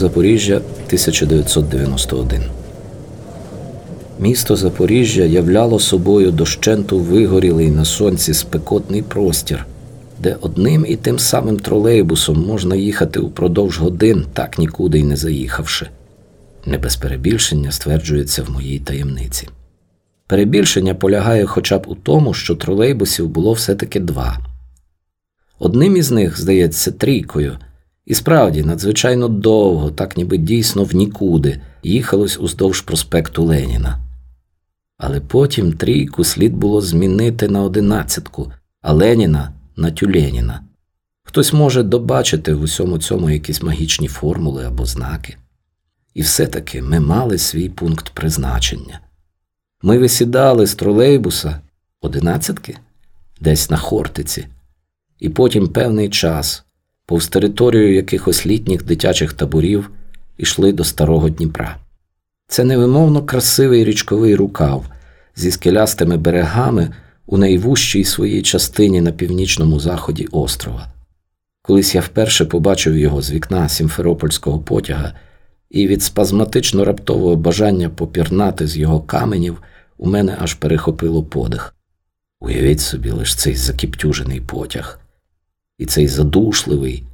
Запоріжжя 1991 Місто Запоріжжя являло собою дощенту вигорілий на сонці спекотний простір, де одним і тим самим тролейбусом можна їхати упродовж годин, так нікуди й не заїхавши. Не без перебільшення стверджується в моїй таємниці. Перебільшення полягає хоча б у тому, що тролейбусів було все-таки два. Одним із них, здається, трійкою, і справді надзвичайно довго, так ніби дійсно в нікуди, їхалось уздовж проспекту Леніна. Але потім трійку слід було змінити на одинадцятку, а Леніна на Тюленіна. Хтось може добачити в усьому цьому якісь магічні формули або знаки. І все-таки ми мали свій пункт призначення. Ми висідали з тролейбуса одинадцятки десь на Хортиці, і потім певний час, повз територію якихось літніх дитячих таборів, йшли до Старого Дніпра. Це невимовно красивий річковий рукав зі скелястими берегами у найвужчій своїй частині на північному заході острова. Колись я вперше побачив його з вікна сімферопольського потяга, і від спазматично раптового бажання попірнати з його каменів у мене аж перехопило подих. Уявіть собі лиш цей закіптюжений потяг, і цей задушливий,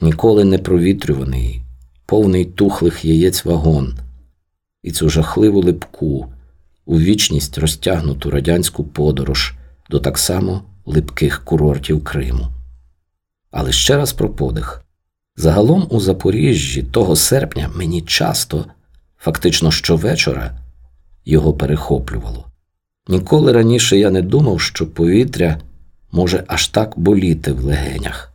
ніколи не провітрюваний, повний тухлих яєць вагон, і цю жахливу липку, у вічність розтягнуту радянську подорож до так само липких курортів Криму. Але ще раз про подих. Загалом у Запоріжжі того серпня мені часто, фактично щовечора, його перехоплювало. Ніколи раніше я не думав, що повітря може аж так боліти в легенях.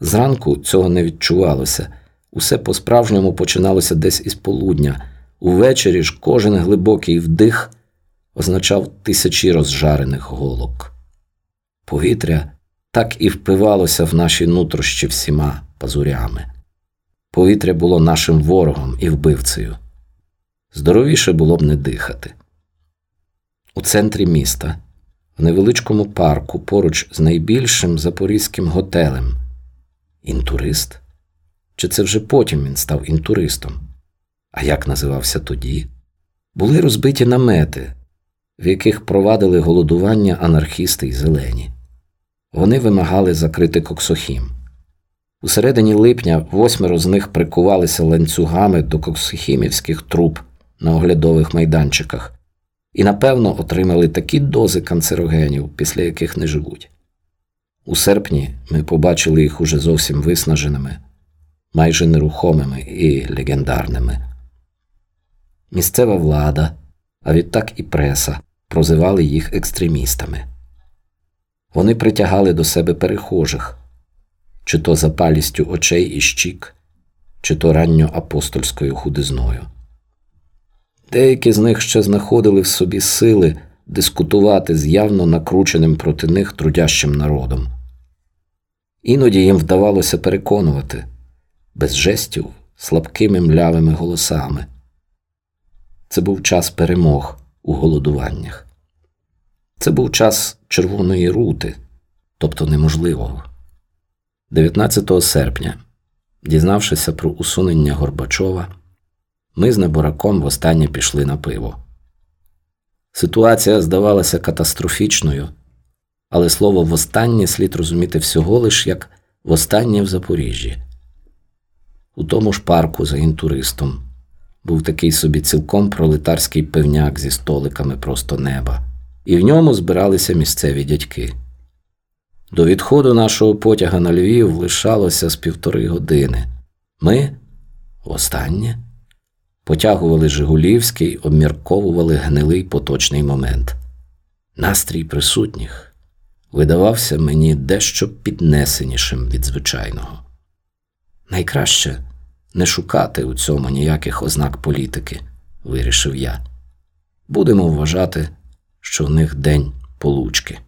Зранку цього не відчувалося, усе по-справжньому починалося десь із полудня. Увечері ж кожен глибокий вдих означав тисячі розжарених голок. Повітря так і впивалося в наші нутрощі всіма пазурями. Повітря було нашим ворогом і вбивцею. Здоровіше було б не дихати. У центрі міста, в невеличкому парку, поруч з найбільшим запорізьким готелем. Інтурист? Чи це вже потім він став інтуристом? А як називався тоді? Були розбиті намети, в яких провадили голодування анархісти й зелені. Вони вимагали закрити коксохім. У середині липня восьмеро з них прикувалися ланцюгами до коксохімівських труб на оглядових майданчиках і, напевно, отримали такі дози канцерогенів, після яких не живуть. У серпні ми побачили їх уже зовсім виснаженими, майже нерухомими і легендарними. Місцева влада, а відтак і преса прозивали їх екстремістами. Вони притягали до себе перехожих, чи то запалістю очей і щік, чи то ранньо апостольською худизною. Деякі з них ще знаходили в собі сили дискутувати з явно накрученим проти них трудящим народом. Іноді їм вдавалося переконувати без жестів слабкими млявими голосами. Це був час перемог у голодуваннях. Це був час червоної рути, тобто неможливого. 19 серпня, дізнавшися про усунення Горбачова, ми з Небораком востаннє пішли на пиво. Ситуація здавалася катастрофічною, але слово востаннє слід розуміти всього лиш як востаннє в Запоріжжі. У тому ж парку за інтуристом був такий собі цілком пролетарський певняк зі столиками просто неба, і в ньому збиралися місцеві дядьки. До відходу нашого потяга на Львів лишалося з півтори години. Ми востаннє потягували Жигулівський, обмірковували гнилий поточний момент. Настрій присутніх видавався мені дещо піднесенішим від звичайного. Найкраще не шукати у цьому ніяких ознак політики, вирішив я. Будемо вважати, що в них день получки.